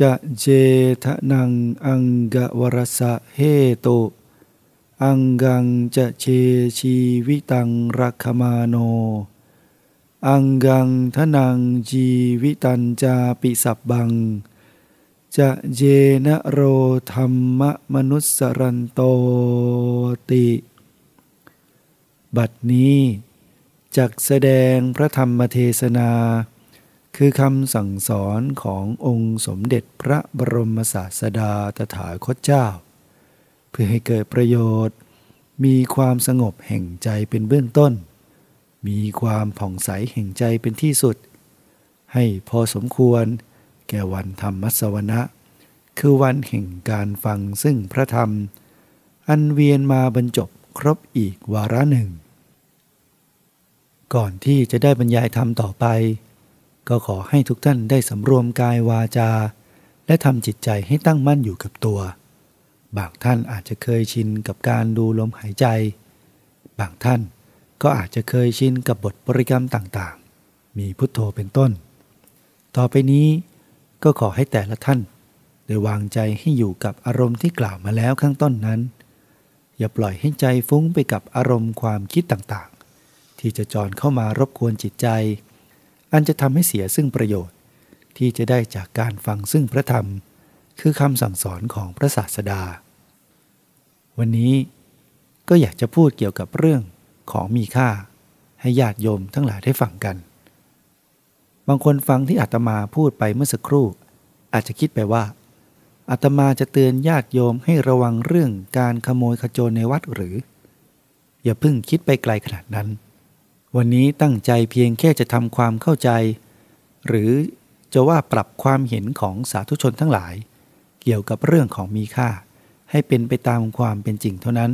จะเจทะนังอังกวรสะเหตุอังกังจะเชชีวิตังรักมาโน อังกังทะนังจีวิตันจาปิสับบัง จะเจนะโรธรรมมนุสสรันโตติ บัดนี้จักแสดงพระธรรมเทศนา คือคำสั่งสอนขององค์สมเด็จพระบรมศาสดาตถาคตเจ้า เพื่อให้เกิดประโยชน์ มีความสงบแห่งใจเป็นเบื้องต้น มีความผ่องใสแห่งใจเป็นที่สุด ให้พอสมควร แก่วันธรรมสวนะคือวันแห่งการฟังซึ่งพระธรรม อันเวียนมาบรรจบครบอีกวาระหนึ่ง ก่อนที่จะได้บรรยายธรรมต่อไป ก็ขอให้ทุกท่านได้สำรวมกายวาจา และทำจิตใจให้ตั้งมั่นอยู่กับตัว บางท่านอาจจะเคยชินกับการดูลมหายใจ บางท่านก็อาจจะเคยชินกับบทบริกรรมต่างๆ มีพุทโธเป็นต้น ต่อไปนี้ก็ขอให้แต่ละท่านได้วางใจให้อยู่กับอารมณ์ที่กล่าวมาแล้วข้างต้นนั้น อย่าปล่อยให้ใจฟุ้งไปกับอารมณ์ความคิดต่างๆ ที่จะจรเข้ามารบกวนจิตใจ อันจะทำให้เสียซึ่งประโยชน์ ที่จะได้จากการฟังซึ่งพระธรรม คือคำสั่งสอนของพระศาสดา วันนี้ก็อยากจะพูดเกี่ยวกับเรื่องของมีค่า ให้ญาติโยมทั้งหลายได้ฟังกัน บางคนฟังที่อาตมาพูดไปเมื่อสักครู่ อาจจะคิดไปว่าอาตมาจะเตือนญาติโยมให้ระวังเรื่องการขโมยขโจรในวัดหรือ อย่าเพิ่งคิดไปไกลขนาดนั้น วันนี้ตั้งใจเพียงแค่จะทำความเข้าใจ หรือจะว่าปรับความเห็นของสาธุชนทั้งหลาย เกี่ยวกับเรื่องของมีค่า ให้เป็นไปตามความเป็นจริงเท่านั้น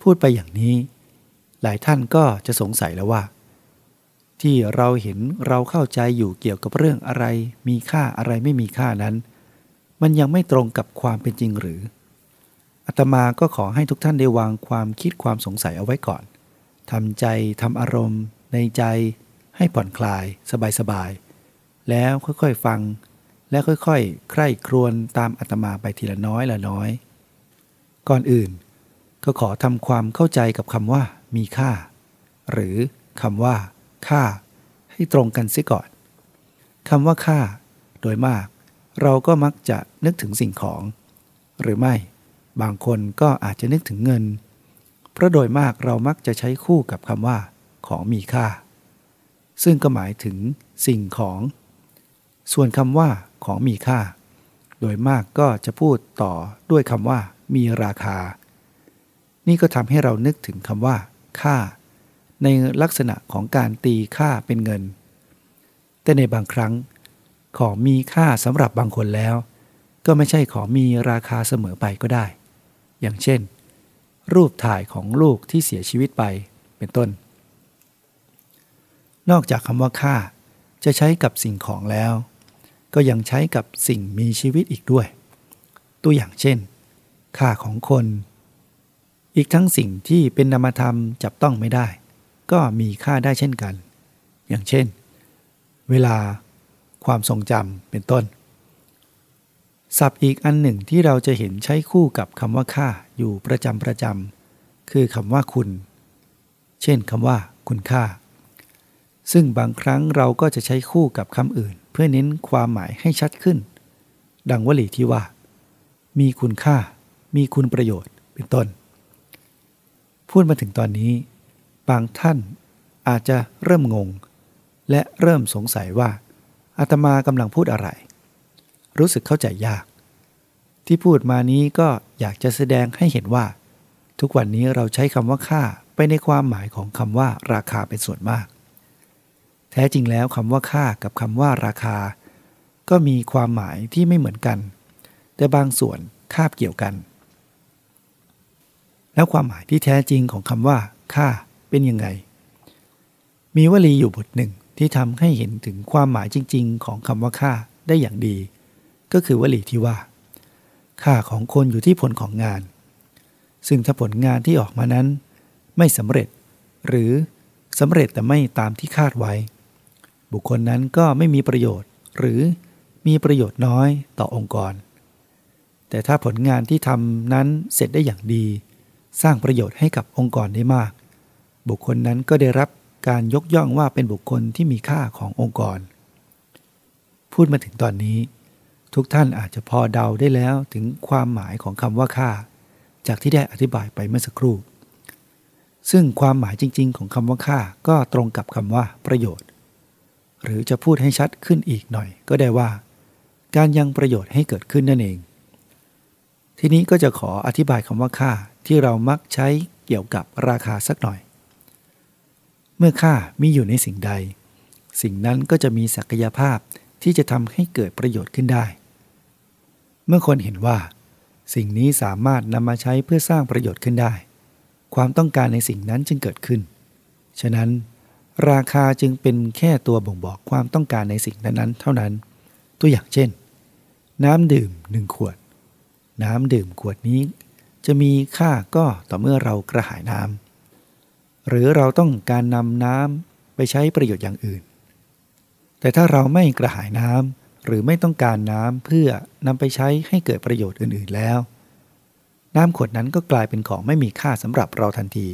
พูดไปอย่างนี้ หลายท่านก็จะสงสัยแล้วว่า ที่เราเห็นเราเข้าใจอยู่เกี่ยวกับเรื่องอะไร มีค่าอะไรไม่มีค่านั้น มันยังไม่ตรงกับความเป็นจริงหรืออาตมาก็ขอให้ทุกท่านได้วางความคิดความสงสัยเอาไว้ก่อน ทำใจทำอารมณ์ ในใจให้ผ่อนคลายสบายๆ แล้วค่อยๆฟัง และค่อยๆ ใคร่ครวญตามอาตมาไปทีละน้อยละน้อย ก่อนอื่น ก็ขอทำความเข้าใจกับคำว่า มีค่า หรือคำว่า ค่า ให้ตรงกันซิก่อนคำว่าค่า โดยมาก เราก็มักจะนึกถึงสิ่งของ หรือไม่ บางคนก็อาจจะนึกถึงเงิน เพราะโดยมากเรามักจะใช้คู่กับคำว่า ของมีค่า ซึ่งก็หมายถึงสิ่งของ ส่วนคำว่า ของมีค่า โดยมากก็จะพูดต่อด้วยคำว่า มีราคา นี่ก็ทำให้เรานึกถึงคำว่า ค่า ในลักษณะของการตีค่าเป็นเงิน แต่ในบางครั้ง ของมีค่าสำหรับบางคนแล้ว ก็ไม่ใช่ของมีราคาเสมอไปก็ได้ อย่างเช่น รูปถ่ายของลูกที่เสียชีวิตไปเป็นต้น นอกจากคำว่าค่าจะใช้กับสิ่งของแล้ว ก็ยังใช้กับสิ่งมีชีวิตอีกด้วย ตัวอย่างเช่น ค่าของคน อีกทั้งสิ่งที่เป็นนามธรรมจับต้องไม่ได้ ก็มีค่าได้เช่นกัน อย่างเช่น เวลา ความทรงจำเป็นต้น ศัพท์อีกอันหนึ่งที่เราจะเห็นใช้คู่กับคำว่าค่าอยู่ประจำประจำคือคำว่าคุณ เช่นคำว่า คุณค่า ซึ่งบางครั้งเราก็จะใช้คู่กับคำอื่น เพื่อเน้นความหมายให้ชัดขึ้น ดังวลีที่ว่า มีคุณค่า มีคุณประโยชน์เป็นต้น พูดมาถึงตอนนี้ บางท่านอาจจะเริ่มงง และเริ่มสงสัยว่าอาตมากำลังพูดอะไร รู้สึกเข้าใจยาก ที่พูดมานี้ก็อยากจะแสดงให้เห็นว่า ทุกวันนี้เราใช้คำว่าค่าไปในความหมายของคำว่าราคาเป็นส่วนมาก แท้จริงแล้วคำว่าค่ากับคำว่าราคา ก็มีความหมายที่ไม่เหมือนกัน แต่บางส่วนคาบเกี่ยวกัน แล้วความหมายที่แท้จริงของคำว่า ค่าเป็นยังไง มีวลีอยู่บทหนึ่งที่ทำให้เห็นถึงความหมายจริง ๆ ของคำว่าค่าได้อย่างดี ก็คือวลีที่ว่า ค่าของคนอยู่ที่ผลของงาน ซึ่งถ้าผลงานที่ออกมานั้น ไม่สำเร็จ หรือสำเร็จแต่ไม่ตามที่คาดไว้ บุคคลนั้นก็ไม่มีประโยชน์ หรือมีประโยชน์น้อยต่อองค์กร แต่ถ้าผลงานที่ทำนั้นเสร็จได้อย่างดี สร้างประโยชน์ให้กับองค์กรได้มาก บุคคลนั้นก็ได้รับการยกย่องว่าเป็นบุคคลที่มีค่าขององค์กร พูดมาถึงตอนนี้ ทุกท่านอาจจะพอเดาได้แล้วถึงความหมายของคำว่าค่า จากที่ได้อธิบายไปเมื่อสักครู่ ซึ่งความหมายจริง ๆ ของคำว่าค่าก็ตรงกับคำว่าประโยชน์ หรือจะพูดให้ชัดขึ้นอีกหน่อยก็ได้ว่า การยังประโยชน์ให้เกิดขึ้นนั่นเอง ทีนี้ก็จะขออธิบายคำว่าค่าที่เรามักใช้เกี่ยวกับราคาสักหน่อย เมื่อค่ามีอยู่ในสิ่งใด สิ่งนั้นก็จะมีศักยภาพที่จะทำให้เกิดประโยชน์ขึ้นได้ เมื่อคนเห็นว่า สิ่งนี้สามารถนำมาใช้เพื่อสร้างประโยชน์ขึ้นได้ ความต้องการในสิ่งนั้นจึงเกิดขึ้น ฉะนั้น ราคาจึงเป็นแค่ตัวบ่งบอกความต้องการในสิ่งนั้นๆ เท่านั้น ตัวอย่างเช่น น้ำดื่มหนึ่งขวด น้ำดื่มขวดนี้ จะมีค่าก็ต่อเมื่อเรากระหายน้ำหรือเราต้องการนำน้ำไปใช้ประโยชน์อย่างอื่น แต่ถ้าเราไม่กระหายน้ำ หรือไม่ต้องการน้ำเพื่อนำไปใช้ให้เกิดประโยชน์อื่นๆแล้ว น้ำขวดนั้นก็กลายเป็นของไม่มีค่าสำหรับเราทันที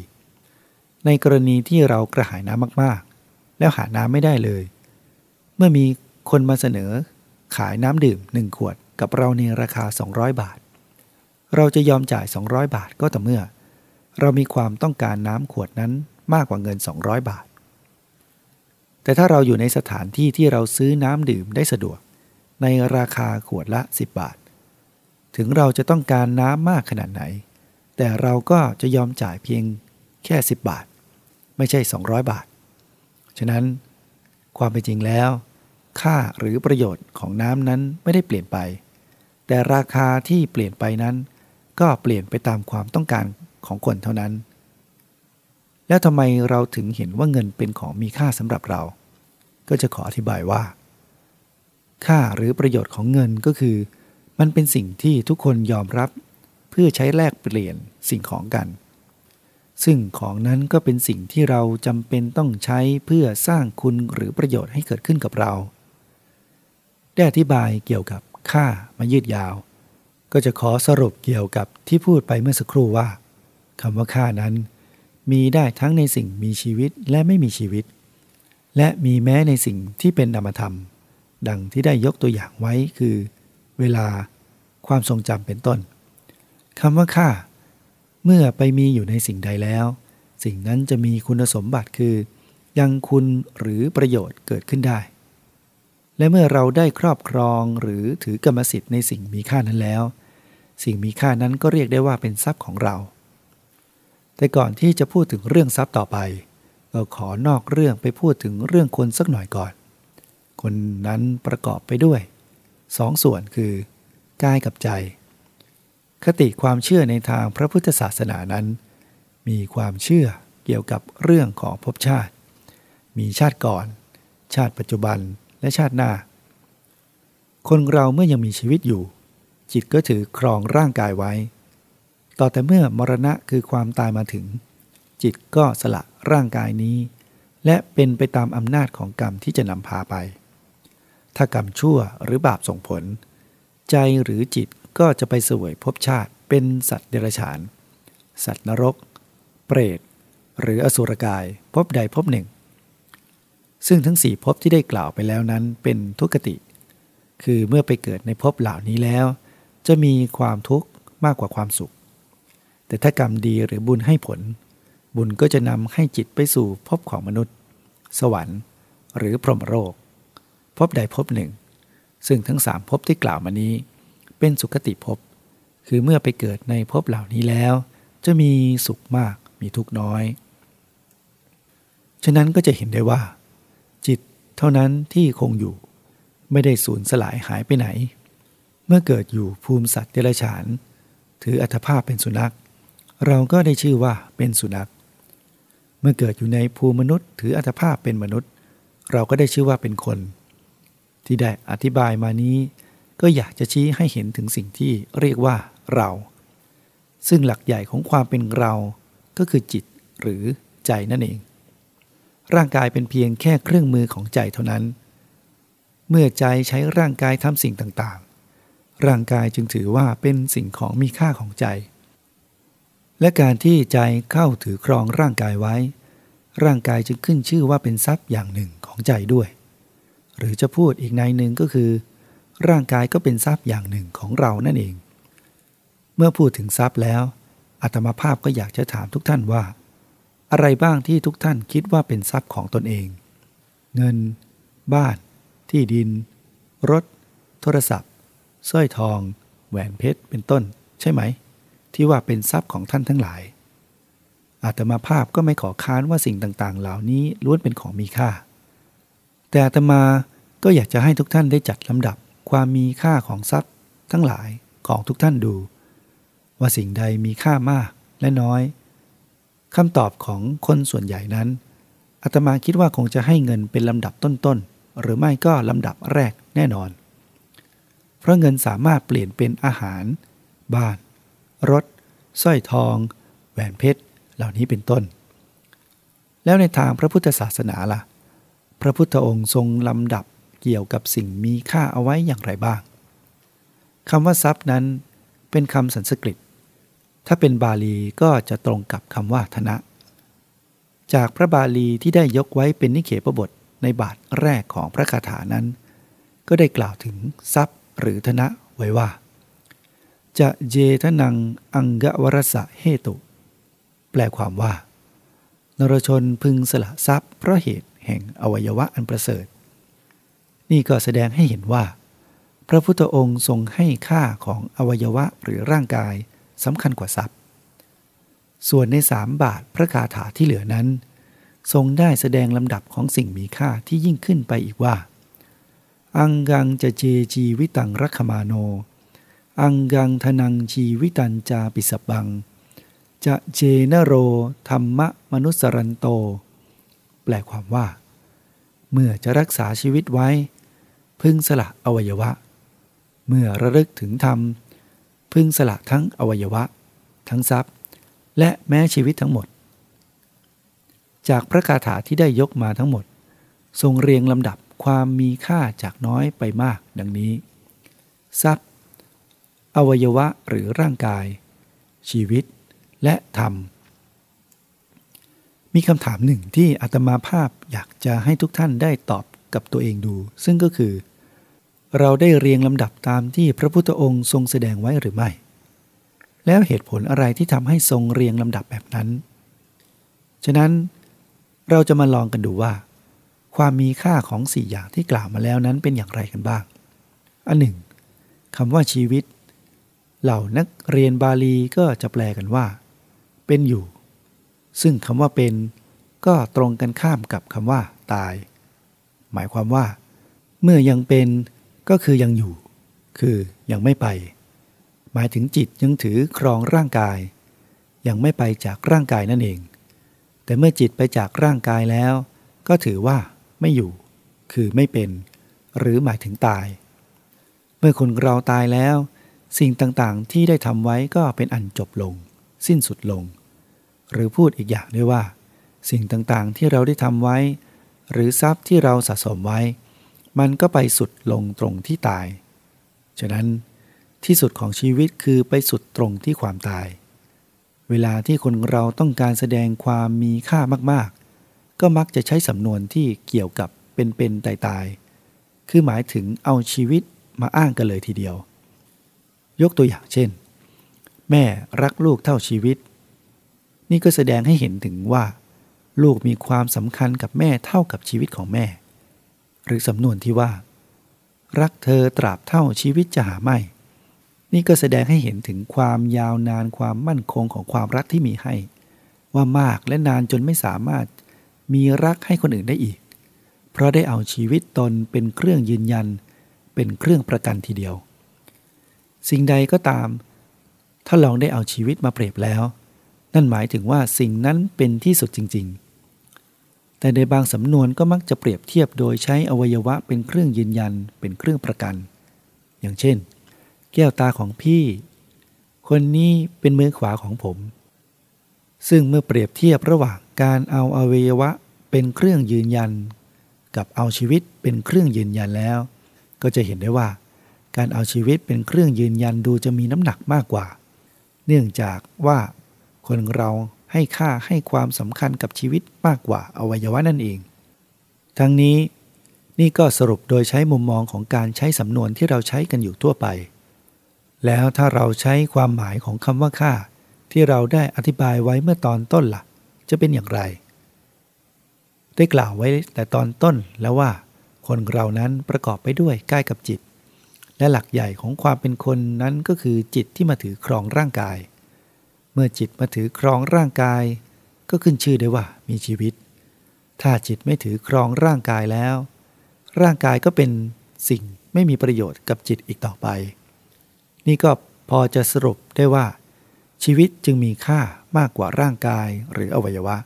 ในกรณีที่เรากระหายน้ำมากๆ แล้วหาน้ำไม่ได้เลย เมื่อมีคนมาเสนอ ขายน้ำดื่มหนึ่งขวดกับเราในราคา 200 บาท เราจะยอมจ่าย 200 บาทก็ต่อเมื่อ เรามีความต้องการน้ำขวดนั้นมากกว่าเงิน 200 บาท แต่ถ้าเราอยู่ในสถานที่ที่เราซื้อน้ำดื่มได้สะดวก ในราคาขวดละ 10 บาท ถึงเราจะต้องการน้ำมากขนาดไหน แต่เราก็จะยอมจ่ายเพียงแค่ 10 บาท ไม่ใช่ 200 บาท ฉะนั้นความเป็นจริงแล้ว ค่าหรือประโยชน์ของน้ำนั้นไม่ได้เปลี่ยนไป แต่ราคาที่เปลี่ยนไปนั้น ก็เปลี่ยนไปตามความต้องการของคนเท่านั้น แล้วทำไมเราถึงเห็นว่าเงินเป็นของมีค่าสำหรับเรา ก็จะขออธิบายว่า ค่าหรือประโยชน์ของเงินก็คือ มันเป็นสิ่งที่ทุกคนยอมรับ เพื่อใช้แลกเปลี่ยนสิ่งของกัน ซึ่งของนั้นก็เป็นสิ่งที่เราจำเป็นต้องใช้เพื่อสร้างคุณหรือประโยชน์ให้เกิดขึ้นกับเรา ได้อธิบายเกี่ยวกับค่ามายืดยาว ก็จะขอสรุปเกี่ยวกับที่พูดไปเมื่อสักครู่ว่าคำว่าค่านั้น มีได้ทั้งในสิ่งมีชีวิตและไม่มีชีวิต และมีแม้ในสิ่งที่เป็นนามธรรม ดังที่ได้ยกตัวอย่างไว้คือ เวลาความทรงจำเป็นต้นคำว่าค่า เมื่อไปมีอยู่ในสิ่งใดแล้ว สิ่งนั้นจะมีคุณสมบัติคือ ยังคุณหรือประโยชน์เกิดขึ้นได้ และเมื่อเราได้ครอบครองหรือถือกรรมสิทธิ์ในสิ่งมีค่านั้นแล้ว สิ่งมีค่านั้นก็เรียกได้ว่าเป็นทรัพย์ของเรา แต่ก่อนที่จะพูดถึงเรื่องทรัพย์ต่อไปเราขอนอกเรื่องไปพูดถึงเรื่องคนสักหน่อยก่อน คนนั้นประกอบไปด้วยสองส่วนคือกายกับใจ คติความเชื่อในทางพระพุทธศาสนานั้น มีความเชื่อเกี่ยวกับเรื่องของภพชาติ มีชาติก่อน ชาติปัจจุบันและชาติหน้า คนเราเมื่อยังมีชีวิตอยู่ จิตก็ถือครองร่างกายไว้ ต่อแต่เมื่อมรณะคือความตายมาถึง จิตก็สละร่างกายนี้ และเป็นไปตามอำนาจของกรรมที่จะนำพาไป ถ้ากรรมชั่วหรือบาปส่งผล ใจหรือจิตก็จะไปสวยภพชาติเป็นสัตว์เดรัจฉาน สัตว์นรก เปรต หรืออสุรกายพบใดพบหนึ่ง ซึ่งทั้งสี่ภพที่ได้กล่าวไปแล้วนั้นเป็นทุกขติ คือเมื่อไปเกิดในภพเหล่านี้แล้ว จะมีความทุกข์มากกว่าความสุข แต่ถ้ากรรมดีหรือบุญให้ผล บุญก็จะนำให้จิตไปสู่ภพของมนุษย์ สวรรค์ หรือพรหมโลก ภพใดภพหนึ่ง ซึ่งทั้งสามภพที่กล่าวมานี้ เป็นสุขติภพ คือเมื่อไปเกิดในภพเหล่านี้แล้ว จะมีสุขมากมีทุกข์น้อย ฉะนั้นก็จะเห็นได้ว่า จิตเท่านั้นที่คงอยู่ ไม่ได้สูญสลายหายไปไหน เมื่อเกิดอยู่ภูมิสัตว์เดรัจฉาน ถืออัตภาพเป็นสุนัข เราก็ได้ชื่อว่าเป็นสุนัข เมื่อเกิดอยู่ในภูมิมนุษย์ ถืออัตภาพเป็นมนุษย์ เราก็ได้ชื่อว่าเป็นคน ที่ได้อธิบายมานี้ ก็อยากจะชี้ให้เห็นถึงสิ่งที่เรียกว่าเรา ซึ่งหลักใหญ่ของความเป็นเราก็คือจิตหรือใจนั่นเอง ร่างกายเป็นเพียงแค่เครื่องมือของใจเท่านั้น เมื่อใจใช้ร่างกายทำสิ่งต่างๆ ร่างกายจึงถือว่าเป็นสิ่งของมีค่าของใจ และการที่ใจเข้าถือครองร่างกายไว้ ร่างกายจึงขึ้นชื่อว่าเป็นทรัพย์อย่างหนึ่งของใจด้วย หรือจะพูดอีกในหนึ่งก็คือ ร่างกายก็เป็นทรัพย์อย่างหนึ่งของเรานั่นเอง เมื่อพูดถึงทรัพย์แล้วอาตมาภาพก็อยากจะถามทุกท่านว่า อะไรบ้างที่ทุกท่านคิดว่าเป็นทรัพย์ของตนเอง เงิน บ้าน ที่ดิน รถ โทรศัพท์สร้อยทอง แหวนเพชรเป็นต้น ใช่ไหม ที่ว่าเป็นทรัพย์ของท่านทั้งหลายอาตมาภาพก็ไม่ขอค้านว่าสิ่งต่างๆ เหล่านี้ล้วนเป็นของมีค่า แต่อาตมาก็อยากจะให้ทุกท่านได้จัดลำดับความมีค่าของทรัพย์ ทั้งหลายของทุกท่านดู ว่าสิ่งใดมีค่ามากและน้อยคำตอบของคนส่วนใหญ่นั้นอาตมาคิดว่าคงจะให้เงินเป็นลำดับต้นๆ หรือไม่ก็ลำดับแรกแน่นอน เพราะเงินสามารถเปลี่ยนเป็นอาหาร บ้าน รถสร้อยทอง แหวนเพชร เหล่านี้เป็นต้น แล้วในทางพระพุทธศาสนาละ่ะ พระพุทธองค์ทรงลำดับเกี่ยวกับสิ่งมีค่าเอาไว้อย่างไรบ้างคำว่าทรัพย์นั้นเป็นคำสันสกฤต ถ้าเป็นบาลีก็จะตรงกับคำว่าธนะ จากพระบาลีที่ได้ยกไว้เป็นนิเขปบทในบาทแรกของพระคาถานั้น ก็ได้กล่าวถึงทรัพย์หรือธนะไว้ว่า จะเจทนังอังกวรสะเหตุ แปลความว่า นรชนพึงสละทรัพย์เพราะเหตุ แห่งอวัยวะอันประเสริฐ นี่ก็แสดงให้เห็นว่า พระพุทธองค์ทรงให้ค่าของอวัยวะหรือร่างกายสำคัญกว่าทรัพย์ ส่วนในสามบาทพระคาถาที่เหลือนั้น ทรงได้แสดงลำดับของสิ่งมีค่าที่ยิ่งขึ้นไปอีกว่า อังกังจะเจจีวิตังรัคมาโน อังกังทนังชีวิตันจาปิสบัง จะเจนโรธรรมะมนุสรันโต แปลความว่า เมื่อจะรักษาชีวิตไว้ พึงสละอวัยวะ เมื่อระลึกถึงธรรม พึงสละทั้งอวัยวะ ทั้งทรัพย์ และแม้ชีวิตทั้งหมด จากพระคาถาที่ได้ยกมาทั้งหมด ทรงเรียงลำดับความมีค่าจากน้อยไปมากดังนี้ ทรัพย์ อวัยวะหรือร่างกาย ชีวิต และธรรม มีคำถามหนึ่งที่อาตมาภาพอยากจะให้ทุกท่านได้ตอบกับตัวเองดู ซึ่งก็คือ เราได้เรียงลำดับตามที่พระพุทธองค์ทรงแสดงไว้หรือไม่ แล้วเหตุผลอะไรที่ทำให้ทรงเรียงลำดับแบบนั้น ฉะนั้นเราจะมาลองกันดูว่า ความมีค่าของสี่อย่างที่กล่าวมาแล้วนั้นเป็นอย่างไรกันบ้าง อันหนึ่งคำว่าชีวิต เหล่านักเรียนบาลีก็จะแปลกันว่า เป็นอยู่ ซึ่งคำว่าเป็น ก็ตรงกันข้ามกับคำว่า ตาย หมายความว่า เมื่อยังเป็นก็คือยังอยู่ คือยังไม่ไป หมายถึงจิตยังถือครองร่างกาย ยังไม่ไปจากร่างกายนั่นเอง แต่เมื่อจิตไปจากร่างกายแล้ว ก็ถือว่าไม่อยู่ คือไม่เป็น หรือหมายถึงตาย เมื่อคนเราตายแล้ว สิ่งต่างๆที่ได้ทำไว้ก็เป็นอันจบลง สิ้นสุดลง หรือพูดอีกอย่างด้วยว่า สิ่งต่างๆที่เราได้ทำไว้ หรือทรัพย์ที่เราสะสมไว้ มันก็ไปสุดลงตรงที่ตาย ฉะนั้นที่สุดของชีวิตคือไปสุดตรงที่ความตาย เวลาที่คนเราต้องการแสดงความมีค่ามากๆ ก็มักจะใช้สำนวนที่เกี่ยวกับเป็นๆตายๆ คือหมายถึงเอาชีวิตมาอ้างกันเลยทีเดียว ยกตัวอย่างเช่น แม่รักลูกเท่าชีวิต นี่ก็แสดงให้เห็นถึงว่า ลูกมีความสำคัญกับแม่เท่ากับชีวิตของแม่ หรือสำนวนที่ว่า รักเธอตราบเท่าชีวิตจะหาไม่ นี่ก็แสดงให้เห็นถึงความยาวนานความมั่นคงของความรักที่มีให้ ว่ามากและนานจนไม่สามารถ มีรักให้คนอื่นได้อีก เพราะได้เอาชีวิตตนเป็นเครื่องยืนยัน เป็นเครื่องประกันทีเดียว สิ่งใดก็ตาม ถ้าลองได้เอาชีวิตมาเปรียบแล้ว นั่นหมายถึงว่าสิ่งนั้นเป็นที่สุดจริง ๆ แต่ในบางสำนวนก็มักจะเปรียบเทียบโดยใช้อวัยวะเป็นเครื่องยืนยันเป็นเครื่องประกัน อย่างเช่น แก้วตาของพี่ คนนี้เป็นมือขวาของผม ซึ่งเมื่อเปรียบเทียบระหว่างการเอาอวัยวะเป็นเครื่องยืนยัน กับเอาชีวิตเป็นเครื่องยืนยันแล้ว ก็จะเห็นได้ว่า การเอาชีวิตเป็นเครื่องยืนยันดูจะมีน้ำหนักมากกว่า เนื่องจากว่า คนเราให้ค่าให้ความสำคัญกับชีวิตมากกว่าอวัยวะนั่นเอง ทั้งนี้นี่ก็สรุปโดยใช้มุมมองของการใช้สำนวนที่เราใช้กันอยู่ทั่วไป แล้วถ้าเราใช้ความหมายของคำว่าค่า ที่เราได้อธิบายไว้เมื่อตอนต้นละ่ะ จะเป็นอย่างไร ได้กล่าวไว้แต่ตอนต้นแล้วว่า คนเรานั้นประกอบไปด้วยกายกับจิต และหลักใหญ่ของความเป็นคนนั้นก็คือจิตที่มาถือครองร่างกาย เมื่อจิตมาถือครองร่างกาย ก็ขึ้นชื่อได้ว่ามีชีวิต ถ้าจิตไม่ถือครองร่างกายแล้ว ร่างกายก็เป็นสิ่งไม่มีประโยชน์กับจิตอีกต่อไป นี่ก็พอจะสรุปได้ว่า ชีวิตจึงมีค่ามากกว่าร่างกายหรืออวัยวะ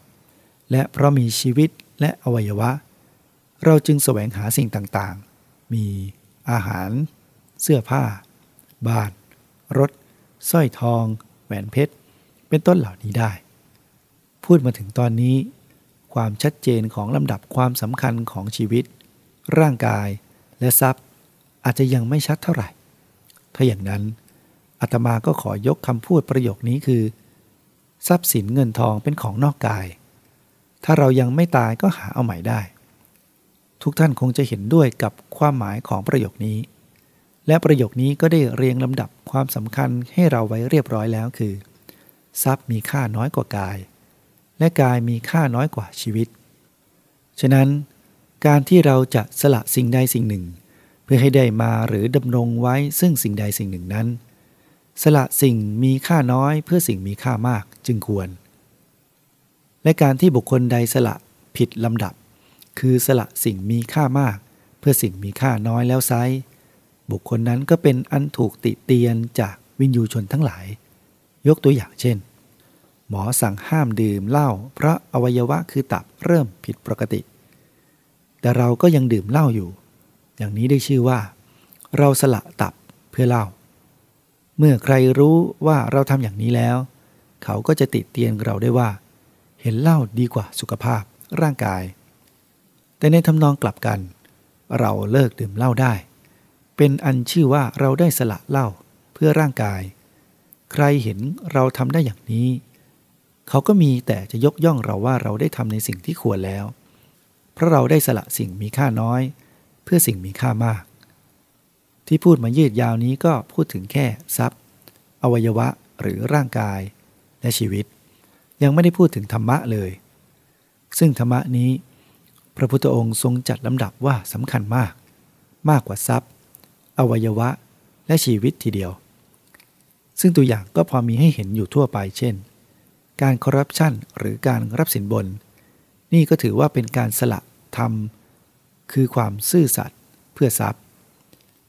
และเพราะมีชีวิตและอวัยวะ เราจึงแสวงหาสิ่งต่างๆ มีอาหาร เสื้อผ้า บ้าน รถ สร้อยทอง แหวนเพชร เป็นต้นเหล่านี้ได้ พูดมาถึงตอนนี้ ความชัดเจนของลำดับความสำคัญของชีวิต ร่างกายและทรัพย์ อาจจะยังไม่ชัดเท่าไหร่ ถ้าอย่างนั้นอาตมาก็ขอยกคำพูดประโยคนี้คือ ทรัพย์สินเงินทองเป็นของนอกกาย ถ้าเรายังไม่ตายก็หาเอาใหม่ได้ ทุกท่านคงจะเห็นด้วยกับความหมายของประโยคนี้ และประโยคนี้ก็ได้เรียงลำดับความสำคัญให้เราไว้เรียบร้อยแล้วคือ ทรัพย์มีค่าน้อยกว่ากาย และกายมีค่าน้อยกว่าชีวิต ฉะนั้น การที่เราจะสละสิ่งใดสิ่งหนึ่ง เพื่อให้ได้มาหรือดำรงไว้ซึ่งสิ่งใดสิ่งหนึ่งนั้น สละสิ่งมีค่าน้อยเพื่อสิ่งมีค่ามากจึงควร และการที่บุคคลใดสละผิดลำดับ คือสละสิ่งมีค่ามาก เพื่อสิ่งมีค่าน้อยแล้วไซบุคคลนั้นก็เป็นอันถูกติเตียนจากวินยูชนทั้งหลาย ยกตัวอย่างเช่น หมอสั่งห้ามดื่มเหล้าเพราะอวัยวะคือตับเริ่มผิดปกติ แต่เราก็ยังดื่มเหล้าอยู่ อย่างนี้ได้ชื่อว่า เราสละตับเพื่อเหล้าเมื่อใครรู้ว่าเราทำอย่างนี้แล้ว เขาก็จะติดเตียนเราได้ว่า เห็นเหล้าดีกว่าสุขภาพร่างกาย แต่ในทำนองกลับกัน เราเลิกดื่มเหล้าได้ เป็นอันชื่อว่าเราได้สละเหล้าเพื่อร่างกาย ใครเห็นเราทำได้อย่างนี้ เขาก็มีแต่จะยกย่องเราว่าเราได้ทำในสิ่งที่ควรแล้ว เพราะเราได้สละสิ่งมีค่าน้อย เพื่อสิ่งมีค่ามาก ที่พูดมายืดยาวนี้ก็พูดถึงแค่ทรัพย์ อวัยวะหรือร่างกาย และชีวิต ยังไม่ได้พูดถึงธรรมะเลย ซึ่งธรรมะนี้ พระพุทธองค์ทรงจัดลำดับว่าสำคัญมาก มากกว่าทรัพย์ อวัยวะ และชีวิตทีเดียว ซึ่งตัวอย่างก็พอมีให้เห็นอยู่ทั่วไปเช่น การคอร์รัปชันหรือการรับสินบน นี่ก็ถือว่าเป็นการสละธรรม คือความซื่อสัตย์เพื่อทรัพย์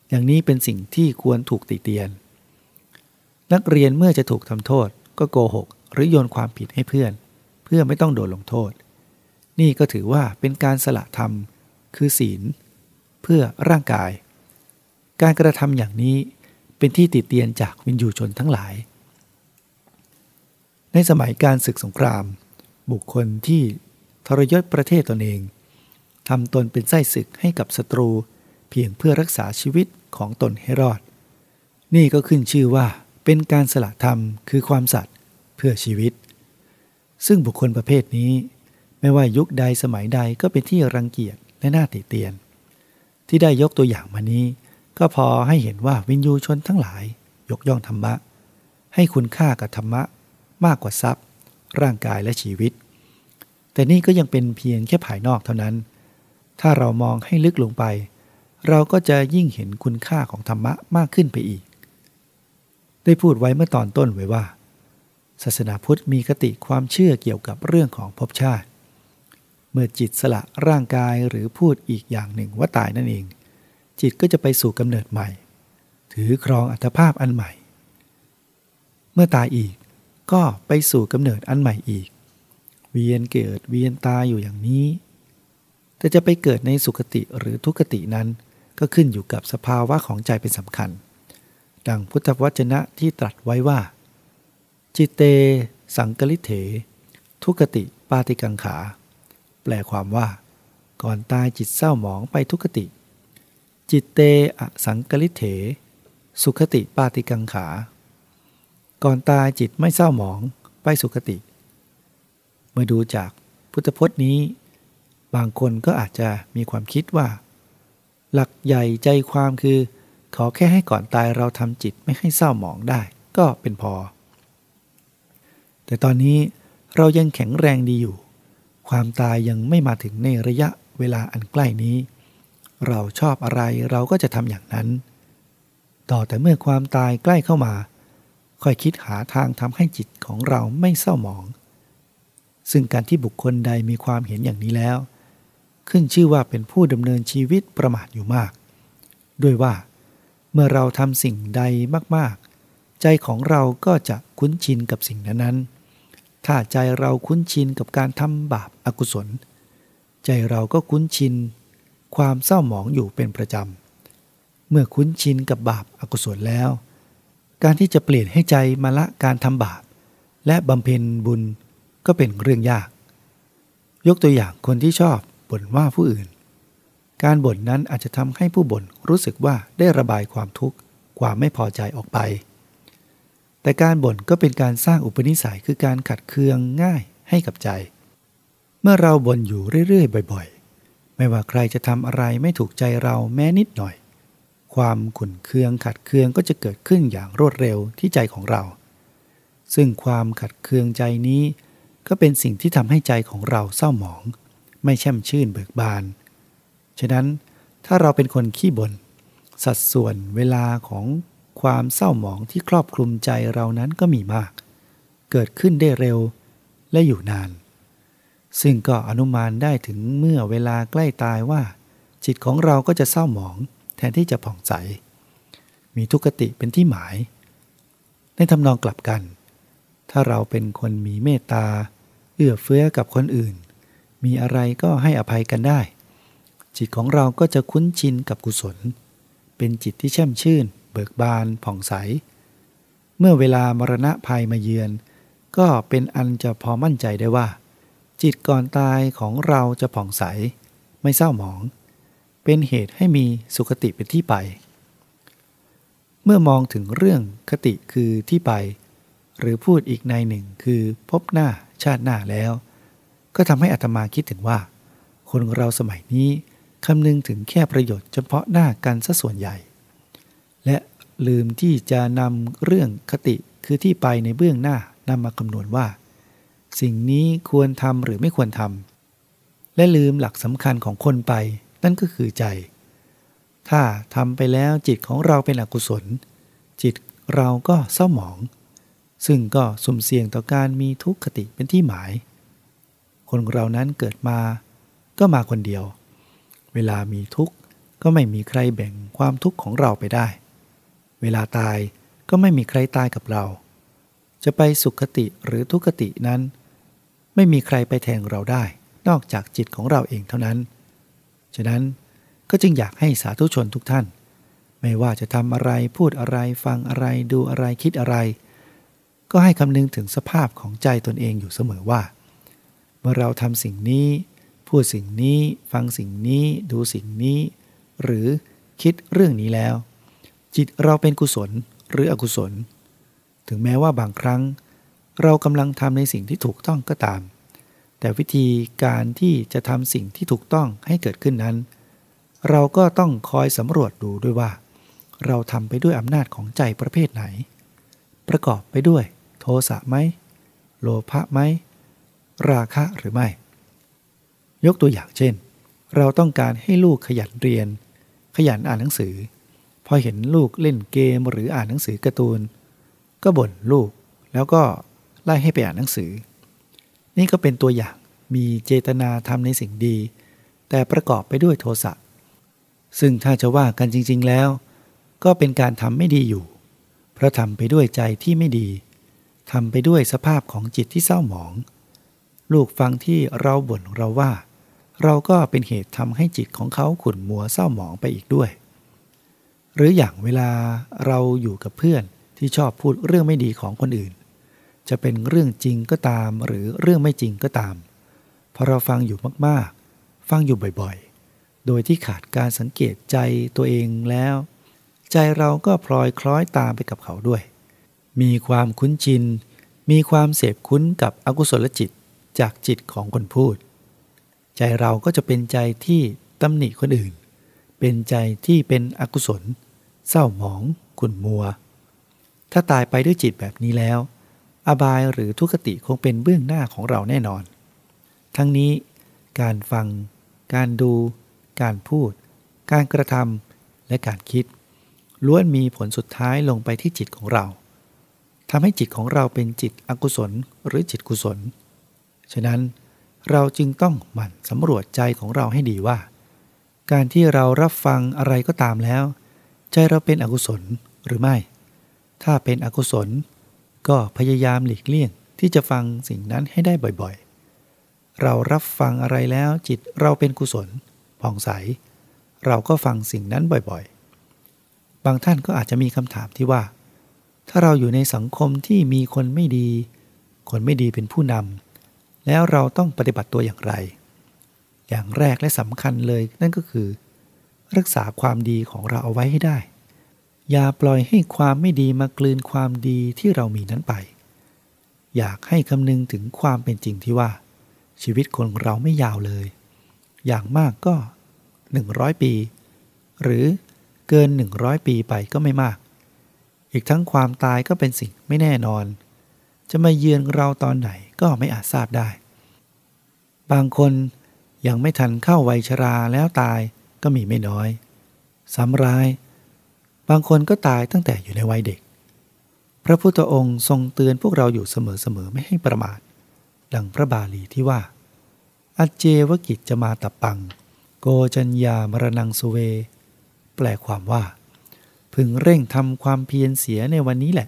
อย่างนี้เป็นสิ่งที่ควรถูกติเตียน นักเรียนเมื่อจะถูกทำโทษ ก็โกหก หรือโยนความผิดให้เพื่อน เพื่อไม่ต้องโดนลงโทษ นี่ก็ถือว่าเป็นการสละธรรม คือศีล เพื่อร่างกาย การกระทำอย่างนี้ เป็นที่ติเตียนจากวินยูชนทั้งหลาย ในสมัยการศึกสงคราม บุคคลที่ทรยศประเทศตนเองทำตนเป็นไส้ศึกให้กับศัตรูเพียงเพื่อรักษาชีวิตของตนให้รอด นี่ก็ขึ้นชื่อว่าเป็นการสละธรรมคือความสัตย์เพื่อชีวิต ซึ่งบุคคลประเภทนี้ ไม่ว่ายุคใดสมัยใดก็เป็นที่รังเกียจและน่าติเตียน ที่ได้ยกตัวอย่างมานี้ ก็พอให้เห็นว่าวินยูชนทั้งหลาย ยกย่องธรรมะ ให้คุณค่ากับธรรมะมากกว่าทรัพย์ ร่างกายและชีวิต แต่นี่ก็ยังเป็นเพียงแค่ภายนอกเท่านั้น ถ้าเรามองให้ลึกลงไป เราก็จะยิ่งเห็นคุณค่าของธรรมะมากขึ้นไปอีก ได้พูดไว้เมื่อตอนต้นไว้ว่า ศาสนาพุทธมีคติความเชื่อเกี่ยวกับเรื่องของภพชาติ เมื่อจิตสละร่างกายหรือพูดอีกอย่างหนึ่งว่าตายนั่นเอง จิตก็จะไปสู่กำเนิดใหม่ ถือครองอัตภาพอันใหม่ เมื่อตายอีกก็ไปสู่กำเนิดอันใหม่อีก เวียนเกิดเวียนตายอยู่อย่างนี้ แต่จะไปเกิดในสุคติหรือทุกตินั้น ก็ขึ้นอยู่กับสภาวะของใจเป็นสำคัญ ดังพุทธวจนะที่ตรัสไว้ว่า จิตเต สังกลิเถ ทุกติปาติกังขา แปลความว่า ก่อนตายจิตเศร้าหมองไปทุกติ จิตเตอสังกลิเถ สุขติปาติกังขา ก่อนตายจิตไม่เศร้าหมองไปสุขติ เมื่อดูจากพุทธพจน์นี้ บางคนก็อาจจะมีความคิดว่า หลักใหญ่ใจความคือ ขอแค่ให้ก่อนตายเราทำจิตไม่ให้เศร้าหมองได้ ก็เป็นพอ แต่ตอนนี้เรายังแข็งแรงดีอยู่ ความตายยังไม่มาถึงในระยะเวลาอันใกล้นี้ เราชอบอะไรเราก็จะทำอย่างนั้น ต่อแต่เมื่อความตายใกล้เข้ามา ค่อยคิดหาทางทำให้จิตของเราไม่เศร้าหมอง ซึ่งการที่บุคคลใดมีความเห็นอย่างนี้แล้ว ขึ้นชื่อว่าเป็นผู้ดำเนินชีวิตประมาทอยู่มาก ด้วยว่า เมื่อเราทำสิ่งใดมากๆ ใจของเราก็จะคุ้นชินกับสิ่งนั้นๆ ถ้าใจเราคุ้นชินกับการทำบาปอากุศล ใจเราก็คุ้นชิน ความเศร้าหมองอยู่เป็นประจำ เมื่อคุ้นชินกับบาปอากุศลแล้ว การที่จะเปลี่ยนให้ใจมาละการทำบาป และบำเพ็ญบุญก็เป็นเรื่องยาก ยกตัวอย่างคนที่ชอบบ่นว่าผู้อื่น การบ่นนั้นอาจจะทำให้ผู้บ่นรู้สึกว่าได้ระบายความทุกข์ความไม่พอใจออกไป แต่การบ่นก็เป็นการสร้างอุปนิสัยคือการขัดเคืองง่ายให้กับใจ เมื่อเราบ่นอยู่เรื่อยๆ บ่อยๆ ไม่ว่าใครจะทำอะไรไม่ถูกใจเราแม้นิดหน่อย ความขุ่นเคืองขัดเคืองก็จะเกิดขึ้นอย่างรวดเร็วที่ใจของเรา ซึ่งความขัดเคืองใจนี้ ก็เป็นสิ่งที่ทำให้ใจของเราเศร้าหมอง ไม่แช่มชื่นเบิกบาน ฉะนั้นถ้าเราเป็นคนขี้บน่นสัดส่วนเวลาของความเศร้าหมองที่ครอบคลุมใจเรานั้นก็มีมาก เกิดขึ้นได้เร็วและอยู่นาน ซึ่งก็อนุมานได้ถึงเมื่อเวลาใกล้ตายว่า จิตของเราก็จะเศร้าหมอง แทนที่จะผ่องใส มีทุกขติเป็นที่หมาย ในทำนองกลับกัน ถ้าเราเป็นคนมีเมตตา เอื้อเฟื้อกับคนอื่น มีอะไรก็ให้อภัยกันได้ จิตของเราก็จะคุ้นชินกับกุศล เป็นจิตที่แช่มชื่น เบิกบานผ่องใส เมื่อเวลามรณะภัยมาเยือน ก็เป็นอันจะพอมั่นใจได้ว่า จิตก่อนตายของเราจะผ่องใส ไม่เศร้าหมอง เป็นเหตุให้มีสุขติเป็นที่ไป เมื่อมองถึงเรื่องคติคือที่ไป หรือพูดอีกในหนึ่งคือพบหน้าชาติหน้าแล้ว ก็ทำให้อัตมาคิดถึงว่า คนเราสมัยนี้คำนึงถึงแค่ประโยชน์เฉพาะหน้ากันซะส่วนใหญ่ และลืมที่จะนำเรื่องคติคือที่ไปในเบื้องหน้านำมาคำนวณว่า สิ่งนี้ควรทำหรือไม่ควรทำและลืมหลักสำคัญของคนไป นั่นก็คือใจ ถ้าทำไปแล้วจิตของเราเป็นอกุศล จิตเราก็เศร้าหมอง ซึ่งก็สุ่มเสี่ยงต่อการมีทุกขคติเป็นที่หมาย คนเรานั้นเกิดมาก็มาคนเดียว เวลามีทุกข์ก็ไม่มีใครแบ่งความทุกข์ของเราไปได้ เวลาตายก็ไม่มีใครตายกับเรา จะไปสุขติหรือทุกขตินั้น ไม่มีใครไปแทงเราได้ นอกจากจิตของเราเองเท่านั้น ฉะนั้นก็จึงอยากให้สาธุชนทุกท่าน ไม่ว่าจะทำอะไรพูดอะไรฟังอะไรดูอะไรคิดอะไร ก็ให้คำนึงถึงสภาพของใจตนเองอยู่เสมอว่า เมื่อเราทำสิ่งนี้ พูดสิ่งนี้ ฟังสิ่งนี้ดูสิ่งนี้ หรือคิดเรื่องนี้แล้ว จิตเราเป็นกุศลหรืออกุศล ถึงแม้ว่าบางครั้ง เรากำลังทำในสิ่งที่ถูกต้องก็ตาม แต่วิธีการที่จะทำสิ่งที่ถูกต้องให้เกิดขึ้นนั้น เราก็ต้องคอยสำรวจดูด้วยว่า เราทำไปด้วยอำนาจของใจประเภทไหน ประกอบไปด้วย โทสะไหมโลภะไหมราคะหรือไม่ ยกตัวอย่างเช่น เราต้องการให้ลูกขยันเรียน ขยันอ่านหนังสือ พอเห็นลูกเล่นเกมหรืออ่านหนังสือการ์ตูน ก็บ่นลูกแล้วก็ ไล่ให้ไปอ่านหนังสือ นี่ก็เป็นตัวอย่างมีเจตนาทำในสิ่งดี แต่ประกอบไปด้วยโทสะซึ่งถ้าจะว่ากันจริง ๆแล้ว ก็เป็นการทำไม่ดีอยู่ เพราะทำไปด้วยใจที่ไม่ดีทำไปด้วยสภาพของจิตที่เศร้าหมอง ลูกฟังที่เราบ่นเราว่า เราก็เป็นเหตุทำให้จิตของเขาขุ่นมัวเศร้าหมองไปอีกด้วย หรืออย่างเวลาเราอยู่กับเพื่อนที่ชอบพูดเรื่องไม่ดีของคนอื่น จะเป็นเรื่องจริงก็ตาม หรือเรื่องไม่จริงก็ตามพอเราฟังอยู่มากๆ ฟังอยู่บ่อยๆ โดยที่ขาดการสังเกตใจตัวเองแล้ว ใจเราก็พลอยคล้อยตามไปกับเขาด้วย มีความคุ้นชิน มีความเสพคุ้นกับอกุศลจิตจากจิตของคนพูด ใจเราก็จะเป็นใจที่ตำหนิคนอื่น เป็นใจที่เป็นอกุศล เศร้าหมองขุ่นมัว ถ้าตายไปด้วยจิตแบบนี้แล้ว อบายหรือทุกติคงเป็นเบื้องหน้าของเราแน่นอน ทั้งนี้การฟัง การดู การพูด การกระทำและการคิด ล้วนมีผลสุดท้ายลงไปที่จิตของเราทำให้จิตของเราเป็นจิตอกุศลหรือจิตกุศล ฉะนั้นเราจึงต้องหมั่นสำรวจใจของเราให้ดีว่า การที่เรารับฟังอะไรก็ตามแล้ว ใจเราเป็นอกุศลหรือไม่ ถ้าเป็นอกุศล ก็พยายามหลีกเลี่ยงที่จะฟังสิ่งนั้นให้ได้บ่อยๆ เรารับฟังอะไรแล้วจิตเราเป็นกุศลผ่องใส เราก็ฟังสิ่งนั้นบ่อยๆ บางท่านก็อาจจะมีคำถามที่ว่า ถ้าเราอยู่ในสังคมที่มีคนไม่ดี คนไม่ดีเป็นผู้นำแล้วเราต้องปฏิบัติตัวอย่างไร อย่างแรกและสำคัญเลยนั่นก็คือ รักษาความดีของเราเอาไว้ให้ได้ อย่าปล่อยให้ความไม่ดีมากลืนความดีที่เรามีนั้นไป อยากให้คำนึงถึงความเป็นจริงที่ว่า ชีวิตคนเราไม่ยาวเลย อย่างมากก็ 100 ปี หรือเกิน 100 ปีไปก็ไม่มาก อีกทั้งความตายก็เป็นสิ่งไม่แน่นอน จะมาเยือนเราตอนไหนก็ไม่อาจทราบได้ บางคนยังไม่ทันเข้าวัยชราแล้วตายก็มีไม่น้อยซ้ำร้าย บางคนก็ตายตั้งแต่อยู่ในวัยเด็ก พระพุทธองค์ทรงเตือนพวกเราอยู่เสมอๆไม่ให้ประมาท ดังพระบาลีที่ว่า อเจวกิจจะมาตับปัง โกจัญญามรณังสุเว แปลความว่า พึงเร่งทำความเพียรเสียในวันนี้แหละ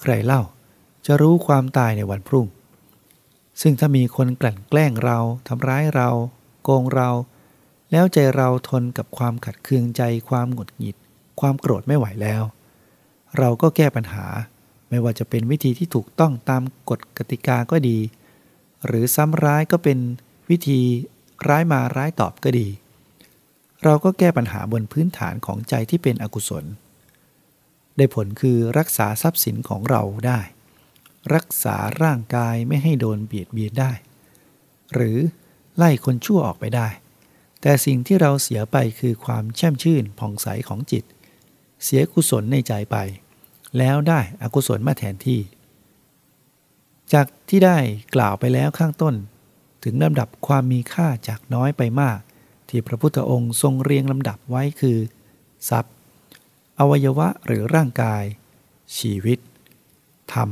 ใครเล่าจะรู้ความตายในวันพรุ่ง ซึ่งถ้ามีคนกลั่นแกล้งเราทำร้ายเรา โกงเรา แล้วใจเราทนกับความขัดเคืองใจความหงุดหงิด ความโกรธไม่ไหวแล้ว เราก็แก้ปัญหา ไม่ว่าจะเป็นวิธีที่ถูกต้องตามกฎกติกาก็ดี หรือซ้ำร้ายก็เป็นวิธีร้ายมาร้ายตอบก็ดี เราก็แก้ปัญหาบนพื้นฐานของใจที่เป็นอกุศล ได้ผลคือรักษาทรัพย์สินของเราได้ รักษาร่างกายไม่ให้โดนเบียดเบียนได้ หรือไล่คนชั่วออกไปได้ แต่สิ่งที่เราเสียไปคือความแช่มชื่นผ่องใสของจิต เสียกุศลในใจไป แล้วได้อกุศลมาแทนที่ จากที่ได้กล่าวไปแล้วข้างต้น ถึงลำดับความมีค่าจากน้อยไปมาก ที่พระพุทธองค์ทรงเรียงลำดับไว้คือ ทรัพย์ อวัยวะหรือร่างกาย ชีวิต ธรรม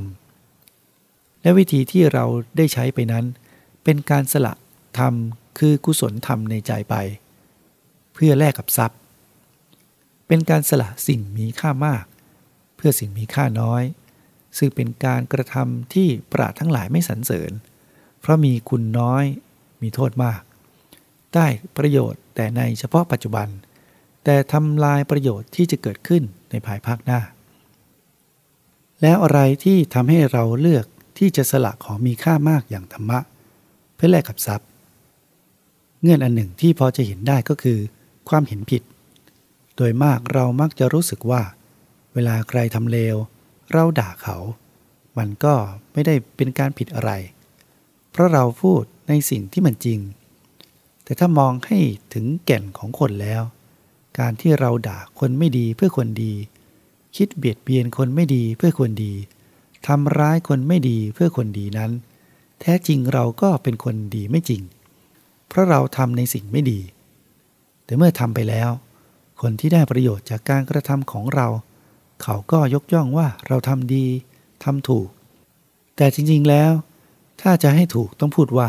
และวิธีที่เราได้ใช้ไปนั้น เป็นการสละธรรมคือกุศลธรรมในใจไป เพื่อแลกกับทรัพย์ เป็นการสละสิ่งมีค่ามาก เพื่อสิ่งมีค่าน้อย ซึ่งเป็นการกระทำที่ปราทั้งหลายไม่สรรเสริญ เพราะมีคุณน้อยมีโทษมาก ได้ประโยชน์แต่ในเฉพาะปัจจุบัน แต่ทำลายประโยชน์ที่จะเกิดขึ้นในภายภาคหน้า แล้วอะไรที่ทำให้เราเลือกที่จะสละของมีค่ามากอย่างธรรมะ เพื่อแลกกับทรัพย์ เงื่อนอันหนึ่งที่พอจะเห็นได้ก็คือ ความเห็นผิด โดยมากเรามักจะรู้สึกว่า เวลาใครทำเลว เราด่าเขา มันก็ไม่ได้เป็นการผิดอะไร เพราะเราพูดในสิ่งที่มันจริง แต่ถ้ามองให้ถึงแก่นของคนแล้ว การที่เราด่าคนไม่ดีเพื่อคนดี คิดเบียดเบียนคนไม่ดีเพื่อคนดีทำร้ายคนไม่ดีเพื่อคนดีนั้น แท้จริงเราก็เป็นคนดีไม่จริง เพราะเราทำในสิ่งไม่ดี แต่เมื่อทำไปแล้ว คนที่ได้ประโยชน์จากการกระทำของเรา เขาก็ยกย่องว่าเราทำดีทำถูก แต่จริงๆแล้ว ถ้าจะให้ถูกต้องพูดว่า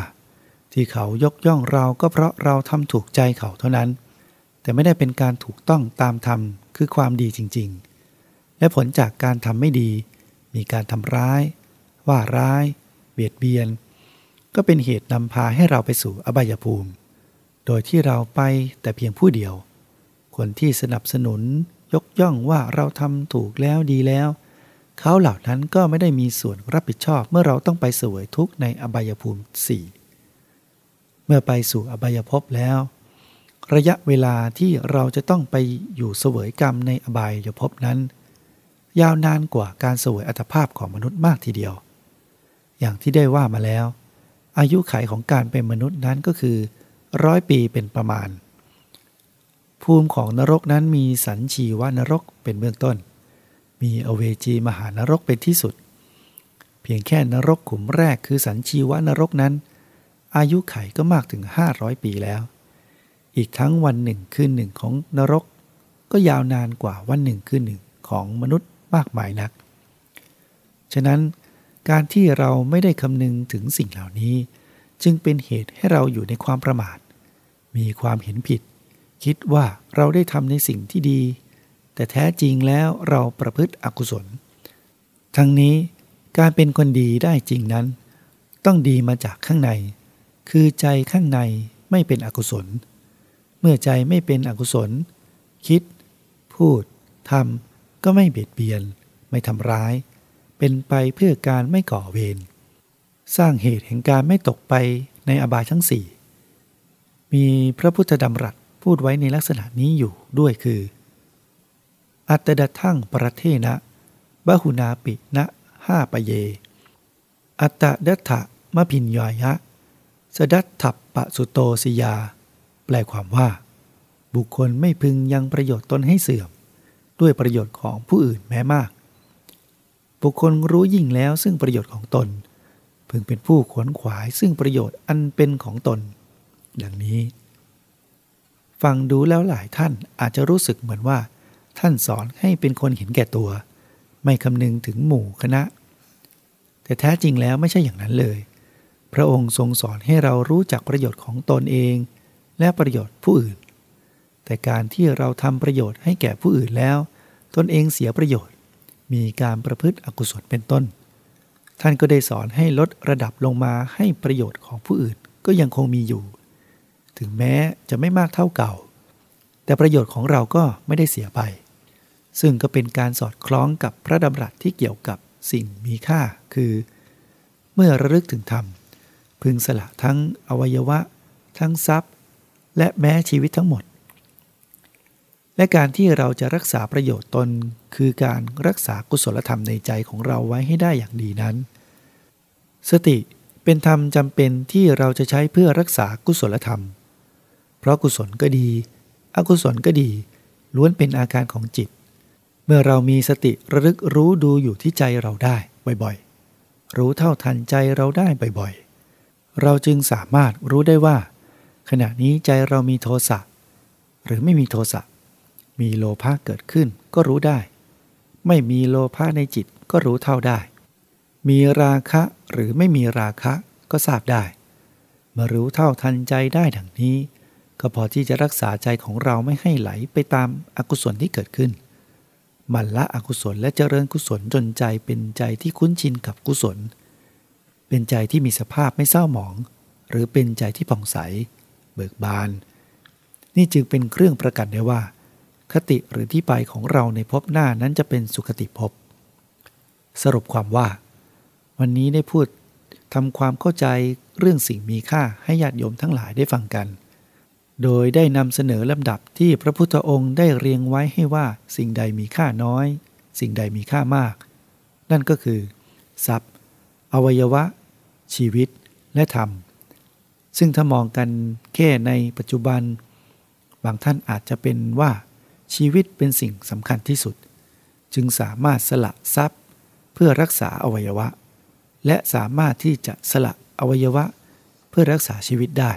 ที่เขายกย่องเราก็เพราะเราทำถูกใจเขาเท่านั้น แต่ไม่ได้เป็นการถูกต้องตามธรรมคือความดีจริง ๆ และผลจากการทำไม่ดี มีการทำร้าย ว่าร้าย เบียดเบียน ก็เป็นเหตุนำพาให้เราไปสู่อบายภูมิ โดยที่เราไปแต่เพียงผู้เดียว คนที่สนับสนุนยกย่องว่าเราทำถูกแล้วดีแล้ว เขาเหล่านั้นก็ไม่ได้มีส่วนรับผิดชอบเมื่อเราต้องไปเสวยทุกข์ในอบายภูมิสี่เมื่อไปสู่อบายภพแล้ว ระยะเวลาที่เราจะต้องไปอยู่เสวยกรรมในอบายภพนั้น ยาวนานกว่าการเสวยอัตภาพของมนุษย์มากทีเดียว อย่างที่ได้ว่ามาแล้ว อายุขัยของการเป็นมนุษย์นั้นก็คือร้อยปีเป็นประมาณ ภูมิของนรกนั้นมีสันชีวานรกเป็นเบื้องต้น มีอเวจีมหานรกเป็นที่สุด เพียงแค่นรกขุมแรกคือสันชีวานรกนั้น อายุไขก็มากถึง 500 ปีแล้ว อีกทั้งวันหนึ่งคืนหนึ่งของนรก ก็ยาวนานกว่าวันหนึ่งคืนหนึ่งของมนุษย์มากมายนัก ฉะนั้นการที่เราไม่ได้คำนึงถึงสิ่งเหล่านี้ จึงเป็นเหตุให้เราอยู่ในความประมาท มีความเห็นผิด คิดว่าเราได้ทำในสิ่งที่ดี แต่แท้จริงแล้วเราประพฤติอกุศล ทั้งนี้การเป็นคนดีได้จริงนั้น ต้องดีมาจากข้างใน คือใจข้างในไม่เป็นอกุศล เมื่อใจไม่เป็นอกุศล คิด พูดทำก็ไม่เบียดเบียน ไม่ทำร้าย เป็นไปเพื่อการไม่ก่อเวรสร้างเหตุแห่งการไม่ตกไปในอบายทั้งสี่มีพระพุทธดำรัส พูดไว้ในลักษณะนี้อยู่ด้วยคือ อัตดทั่งประเทนะบะหุนาปินะห้าปเย อัตดัตถะมะพินยายะ สดัตถับปะสุโตสิยา แปลความว่า บุคคลไม่พึงยังประโยชน์ตนให้เสื่อม ด้วยประโยชน์ของผู้อื่นแม้มาก บุคคลรู้ยิ่งแล้วซึ่งประโยชน์ของตน พึงเป็นผู้ขวนขวายซึ่งประโยชน์อันเป็นของตน ดังนี้ ฟังดูแล้วหลายท่านอาจจะรู้สึกเหมือนว่า ท่านสอนให้เป็นคนเห็นแก่ตัว ไม่คำนึงถึงหมู่คณะ แต่แท้จริงแล้วไม่ใช่อย่างนั้นเลย พระองค์ทรงสอนให้เรารู้จักประโยชน์ของตนเอง และประโยชน์ผู้อื่น แต่การที่เราทำประโยชน์ให้แก่ผู้อื่นแล้ว ตนเองเสียประโยชน์ มีการประพฤติอกุศลเป็นต้น ท่านก็ได้สอนให้ลดระดับลงมาให้ประโยชน์ของผู้อื่นก็ยังคงมีอยู่ ถึงแม้จะไม่มากเท่าเก่า แต่ประโยชน์ของเราก็ไม่ได้เสียไป ซึ่งก็เป็นการสอดคล้องกับพระดำรัสที่เกี่ยวกับสิ่งมีค่า คือ เมื่อระลึกถึงธรรม พึงสละทั้งอวัยวะ ทั้งทรัพย์ และแม้ชีวิตทั้งหมด และการที่เราจะรักษาประโยชน์ตน คือการรักษากุศลธรรมในใจของเราไว้ให้ได้อย่างดีนั้น สติเป็นธรรมจำเป็นที่เราจะใช้เพื่อรักษากุศลธรรม เพราะกุศลก็ดี อกุศลก็ดี ล้วนเป็นอาการของจิต เมื่อเรามีสติระลึกรู้ดูอยู่ที่ใจเราได้บ่อยๆ รู้เท่าทันใจเราได้บ่อยๆ เราจึงสามารถรู้ได้ว่า ขณะนี้ใจเรามีโทสะหรือไม่มีโทสะ มีโลภะเกิดขึ้นก็รู้ได้ ไม่มีโลภะในจิตก็รู้เท่าได้ มีราคะหรือไม่มีราคะก็ทราบได้ เมื่อรู้เท่าทันใจได้ดังนี้ ก็พอที่จะรักษาใจของเราไม่ให้ไหลไปตามอากุศลที่เกิดขึ้น มันละอกุศลและเจริญกุศลจนใจเป็นใจที่คุ้นชินกับกุศล เป็นใจที่มีสภาพไม่เศร้าหมอง หรือเป็นใจที่ผ่องใส เบิกบาน นี่จึงเป็นเครื่องประกันได้ว่า คติหรือที่ไปของเราในภพหน้านั้นจะเป็นสุขติภพ สรุปความว่า วันนี้ได้พูดทำความเข้าใจเรื่องสิ่งมีค่าให้ญาติโยมทั้งหลายได้ฟังกัน โดยได้นำเสนอลำดับที่พระพุทธองค์ได้เรียงไว้ให้ว่าสิ่งใดมีค่าน้อย สิ่งใดมีค่ามาก นั่นก็คือ ทรัพย์ อวัยวะ ชีวิตและธรรม ซึ่งถ้ามองกันแค่ในปัจจุบัน บางท่านอาจจะเป็นว่าชีวิตเป็นสิ่งสำคัญที่สุด จึงสามารถสละทรัพย์ เพื่อรักษาอวัยวะ และสามารถที่จะสละอวัยวะ เพื่อรักษาชีวิตได้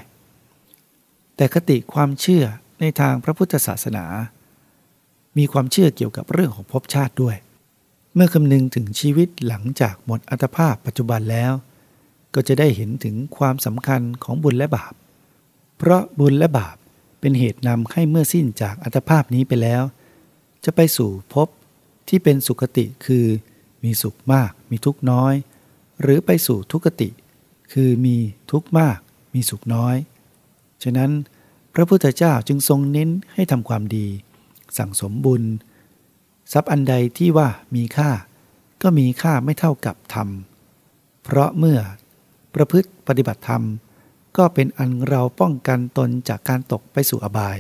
แต่คติความเชื่อในทางพระพุทธศาสนา มีความเชื่อเกี่ยวกับเรื่องของภพชาติด้วย เมื่อคำนึงถึงชีวิตหลังจากหมดอัตภาพปัจจุบันแล้ว ก็จะได้เห็นถึงความสำคัญของบุญและบาป เพราะบุญและบาปเป็นเหตุนำให้เมื่อสิ้นจากอัตภาพนี้ไปแล้ว จะไปสู่ภพที่เป็นสุคติคือมีสุขมากมีทุกข์น้อย หรือไปสู่ทุกติ คือมีทุกข์มาก มีสุขน้อย ฉะนั้นพระพุทธเจ้าจึงทรงเน้นให้ทำความดี สั่งสมบุญ ทรัพย์อันใดที่ว่ามีค่า ก็มีค่าไม่เท่ากับธรรม เพราะเมื่อประพฤติปฏิบัติธรรม ก็เป็นอันเราป้องกันตนจากการตกไปสู่อบาย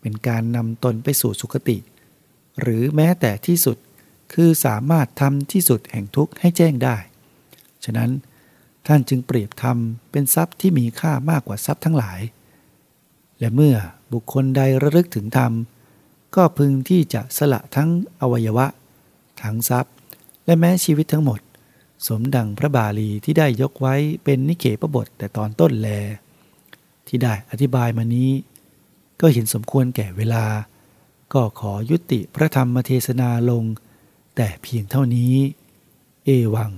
เป็นการนำตนไปสู่สุคติ หรือแม้แต่ที่สุดคือสามารถทำที่สุดแห่งทุกข์ให้แจ้งได้ ฉะนั้นท่านจึงเปรียบธรรมเป็นทรัพย์ที่มีค่ามากกว่าทรัพย์ทั้งหลาย และเมื่อบุคคลใดระลึกถึงธรรม ก็พึงที่จะสละทั้งอวัยวะ ทั้งทรัพย์ และแม้ชีวิตทั้งหมด สมดังพระบาลีที่ได้ยกไว้เป็นนิเขปบทแต่ตอนต้นแล ที่ได้อธิบายมานี้ ก็เห็นสมควรแก่เวลา ก็ขอยุติพระธรรมเทศนาลง แต่เพียงเท่านี้ เอวัง